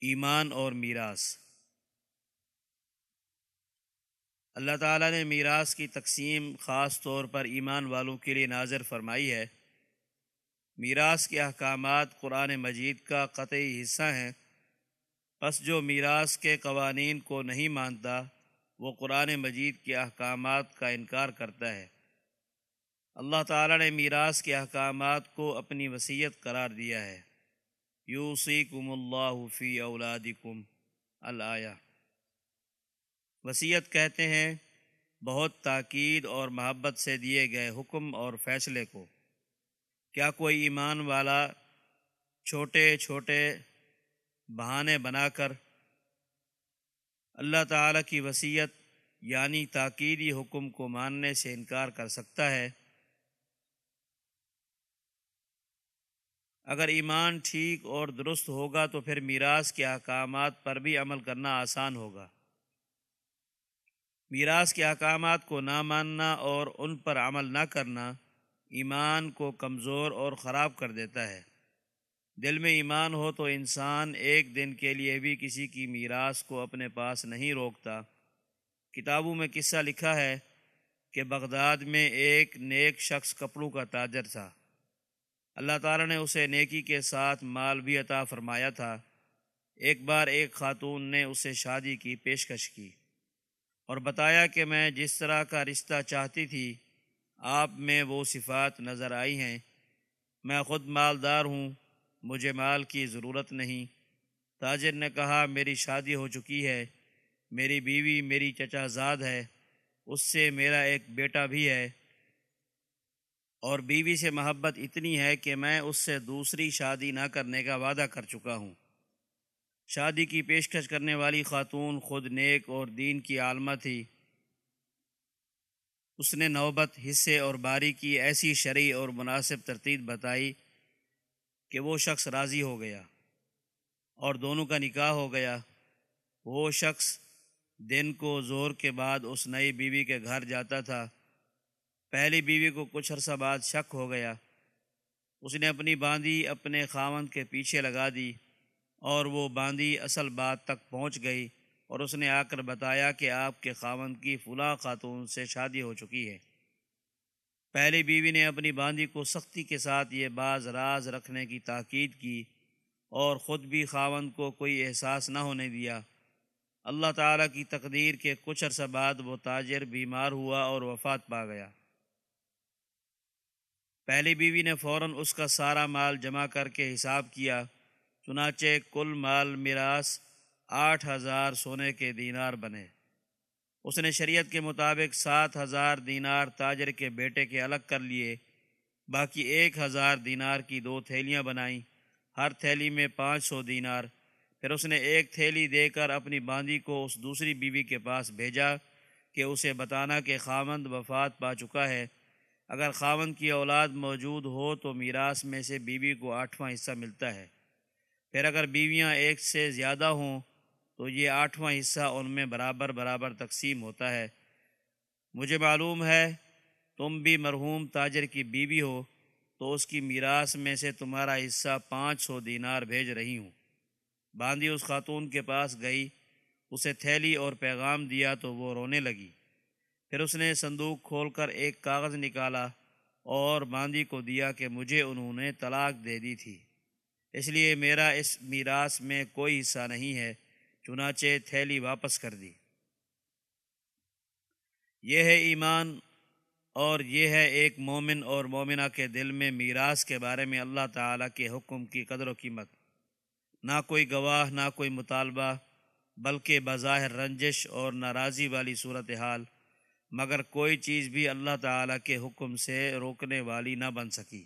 ایمان اور میراث۔ اللہ تعالیٰ نے میراث کی تقسیم خاص طور پر ایمان والوں کے لیے نازر فرمائی ہے۔ میراث کے احکامات قرآن مجید کا قطعی حصہ ہیں۔ پس جو میراث کے قوانین کو نہیں مانتا، وہ قرآن مجید کے احکامات کا انکار کرتا ہے۔ اللہ تعالیٰ نے میراث کے احکامات کو اپنی وصیت قرار دیا ہے۔ یوسیکم اللہ فی اولادکم الآیہ۔ وصیت کہتے ہیں، بہت تاکید اور محبت سے دیے گئے حکم اور فیصلے کو۔ کیا کوئی ایمان والا چھوٹے چھوٹے بہانے بنا کر اللہ تعالیٰ کی وصیت یعنی تاکیدی حکم کو ماننے سے انکار کر سکتا ہے؟ اگر ایمان ٹھیک اور درست ہوگا تو پھر میراث کے احکامات پر بھی عمل کرنا آسان ہوگا۔ میراث کے احکامات کو نہ ماننا اور ان پر عمل نہ کرنا ایمان کو کمزور اور خراب کر دیتا ہے۔ دل میں ایمان ہو تو انسان ایک دن کے لیے بھی کسی کی میراث کو اپنے پاس نہیں روکتا۔ کتابوں میں قصہ لکھا ہے کہ بغداد میں ایک نیک شخص کپڑوں کا تاجر تھا۔ اللہ تعالیٰ نے اسے نیکی کے ساتھ مال بھی عطا فرمایا تھا۔ ایک بار ایک خاتون نے اسے شادی کی، پیشکش کی اور بتایا کہ میں جس طرح کا رشتہ چاہتی تھی، آپ میں وہ صفات نظر آئی ہیں۔ میں خود مالدار ہوں، مجھے مال کی ضرورت نہیں۔ تاجر نے کہا، میری شادی ہو چکی ہے، میری بیوی، میری چچا زاد ہے، اس سے میرا ایک بیٹا بھی ہے۔ اور بیوی سے محبت اتنی ہے کہ میں اس سے دوسری شادی نہ کرنے کا وعدہ کر چکا ہوں۔ شادی کی پیشکش کرنے والی خاتون خود نیک اور دین کی عالمہ تھی۔ اس نے نوبت، حصے اور باری کی ایسی شرعی اور مناسب ترتیب بتائی کہ وہ شخص راضی ہو گیا اور دونوں کا نکاح ہو گیا۔ وہ شخص دن کو زور کے بعد اس نئی بیوی کے گھر جاتا تھا۔ پہلی بیوی کو کچھ عرصہ بعد شک ہو گیا۔ اس نے اپنی باندی اپنے خاوند کے پیچھے لگا دی اور وہ باندی اصل بات تک پہنچ گئی اور اس نے آ کر بتایا کہ آپ کے خاوند کی فلاں خاتون سے شادی ہو چکی ہے۔ پہلی بیوی نے اپنی باندی کو سختی کے ساتھ یہ بعض راز رکھنے کی تاکید کی اور خود بھی خاوند کو کوئی احساس نہ ہونے دیا۔ اللہ تعالیٰ کی تقدیر کے کچھ عرصہ بعد وہ تاجر بیمار ہوا اور وفات پا گیا۔ پہلی بیوی نے فوراً اس کا سارا مال جمع کر کے حساب کیا، چنانچہ کل مال میراث آٹھ ہزار سونے کے دینار بنے۔ اس نے شریعت کے مطابق سات ہزار دینار تاجر کے بیٹے کے الگ کر لیے، باقی ایک ہزار دینار کی دو تھیلیاں بنائیں۔ ہر تھیلی میں پانچ سو دینار۔ پھر اس نے ایک تھیلی دے کر اپنی باندی کو اس دوسری بیوی کے پاس بھیجا کہ اسے بتانا کہ خامند وفات پا چکا ہے۔ اگر خاون کی اولاد موجود ہو تو میراث میں سے بیوی کو آٹھواں حصہ ملتا ہے۔ پھر اگر بیویاں ایک سے زیادہ ہوں تو یہ آٹھواں حصہ ان میں برابر برابر تقسیم ہوتا ہے۔ مجھے معلوم ہے تم بھی مرحوم تاجر کی بیوی ہو تو اس کی میراث میں سے تمہارا حصہ پانچ سو دینار بھیج رہی ہوں۔ باندھی اس خاتون کے پاس گئی، اسے تھیلی اور پیغام دیا تو وہ رونے لگی۔ پھر اس نے صندوق کھول کر ایک کاغذ نکالا اور باندی کو دیا کہ مجھے انہوں نے طلاق دے دی تھی۔ اس لیے میرا اس میراث میں کوئی حصہ نہیں ہے، چنانچہ تھیلی واپس کر دی۔ یہ ہے ایمان اور یہ ہے ایک مومن اور مومنہ کے دل میں میراث کے بارے میں اللہ تعالیٰ کے حکم کی قدر و قیمت۔ نہ کوئی گواہ، نہ کوئی مطالبہ، بلکہ بظاہر رنجش اور ناراضی والی صورتحال۔ مگر کوئی چیز بھی اللہ تعالیٰ کے حکم سے روکنے والی نہ بن سکی۔